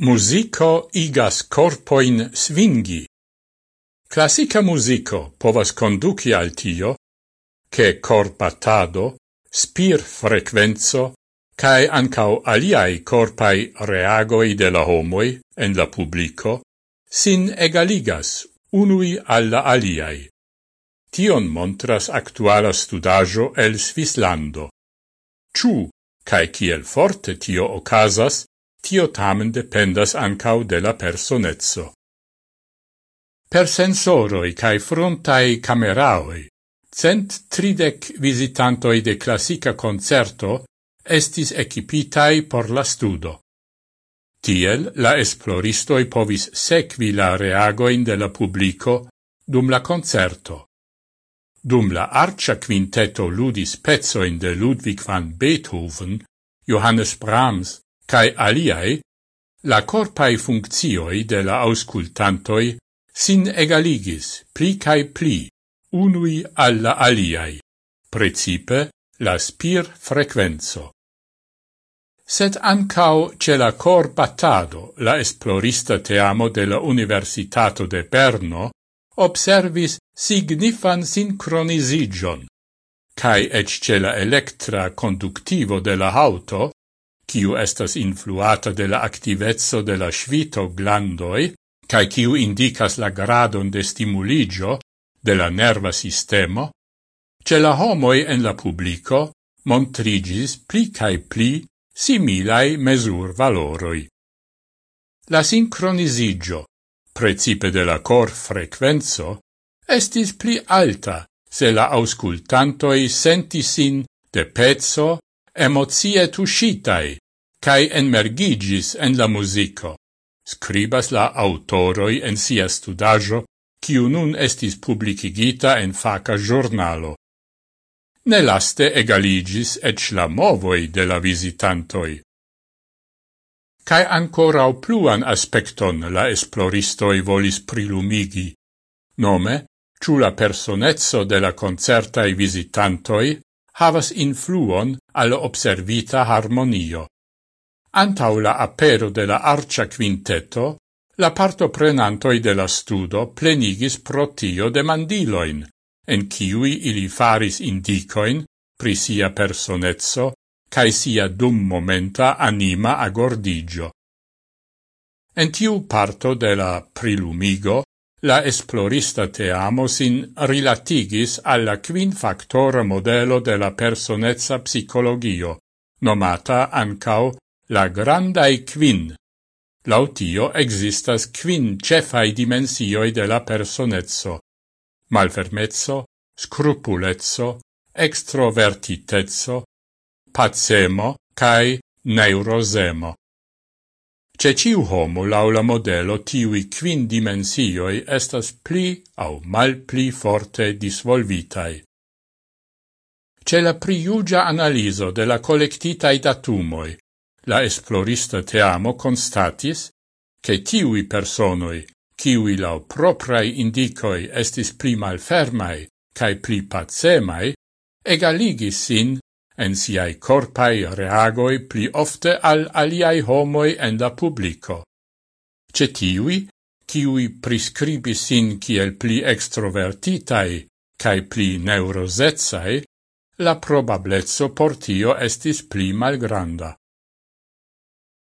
Musico igas corpoin svingi. Classica musico povas conduci al tio, che corpatado, spir frequenzo, cae ancau aliai corpai reagoi de la homoi en la publico, sin egaligas unui alla aliai. Tion montras actuala studajo el Svislando. Ciu, cae kiel forte tio ocasas, tio tamen dependas ancau de la personezzo. Per sensoroi cae frontai cameraoi, cent tridec visitantoi de classica concerto estis equipitai por la studo. Tiel la esploristoi povis sequi la reagoin de la publico dum la concerto. Dum la arcia quinteto ludis pezzoin de Ludwig van Beethoven, Johannes Brahms, cae aliae, la corpai funccioi de la auscultantoi sin egaligis pli cae pli unui alla aliai, precipe la spir frequenzo. Sed ancao ce la cor battado la esplorista teamo de la Universitato de Berno observis signifan sincronisigion, cae ec ce la electra conductivo de la auto kiu estas influata de la activezzo de la svito glandoi, cae kiu indicas la gradon de stimuligio de la nerva sistemo, ce la homoi en la publico montrigis pli cae pli similai mesur valoroi. La sincronisigio, precipe de la cor frequenzo, estis pli alta se la auscultantoi sentisin de pezzo emozie tuscitai, cae enmergigis en la musico. Scribas la autoroi en sia studajo, ciu nun estis publicigita en faca giornalo. Nelaste egaligis ec la movoi de la visitantoi. Cae ancorau pluan aspecton la esploristoi volis prilumigi, nome, ciù la personezzo de la concertai visitantoi, havas influon al observita harmonio. Antau la apero de la arcia quinteto, la parto prenantoi de la studo plenigis protio de mandiloin, en ciui ili faris indicoin pri sia personezzo cae sia dum momenta anima agordigio. En tiu parto de la prilumigo La esplorista teamo sin rilatigis alla quin factor modelo de la personezza psicologio, nomata ancao la grandai quin. Lautio existas quin cefai dimensioi de la personezzo, malfermezzo, scrupulezzo, extrovertitezzo, pacemo cae neurosemo. Ce ciu homo laula modelo tiui quin dimensioi estas pli au mal pli forte disvolvitai. Ce la priugia analiso de la collectitai datumoi, la esplorista teamo constatis che tiui personoi, ciui lau proprai indicoi estis pli malfermai cae pli pacemai, egaligis sin en siai corpai reagoi pli ofte al aliai homoi en la publico. Cetiui, kiui priscribis sin kiel pli extrovertitai cae pli neurosezai, la probablezzo por tio estis pli malgranda.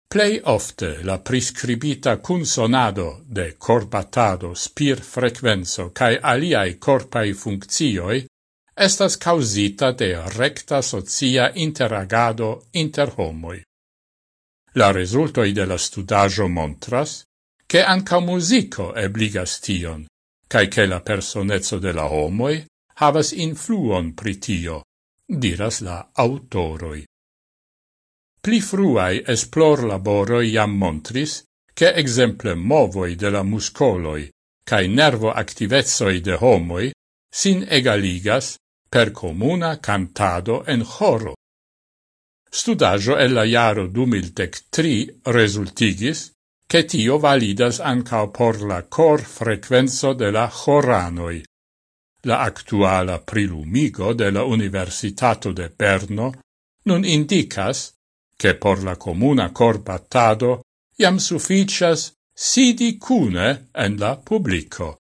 Plei ofte la prescribita consonado de corbatado, spir frequenzo cae aliai corpai funccioi estas causita de recta socia interagado inter homoi. La resultoi de la studajo montras che anca musico ebligas tion, cae che la personezzo de la homoi havas influon pri tio, diras la autoroi. Pli fruai esplor laboroi jam montris che exemple movoi de la muscoloi cae nervo activezoi de homoi sin egaligas per comuna cantado en choro. Studajo el la jaro 2003 resultigis che tio validas ancao por la cor frequenzo de la choranoi. La actuala prilumigo de la Universitato de Berno nun indicas che por la comuna cor battado iam sufficias sidi cune en la publico.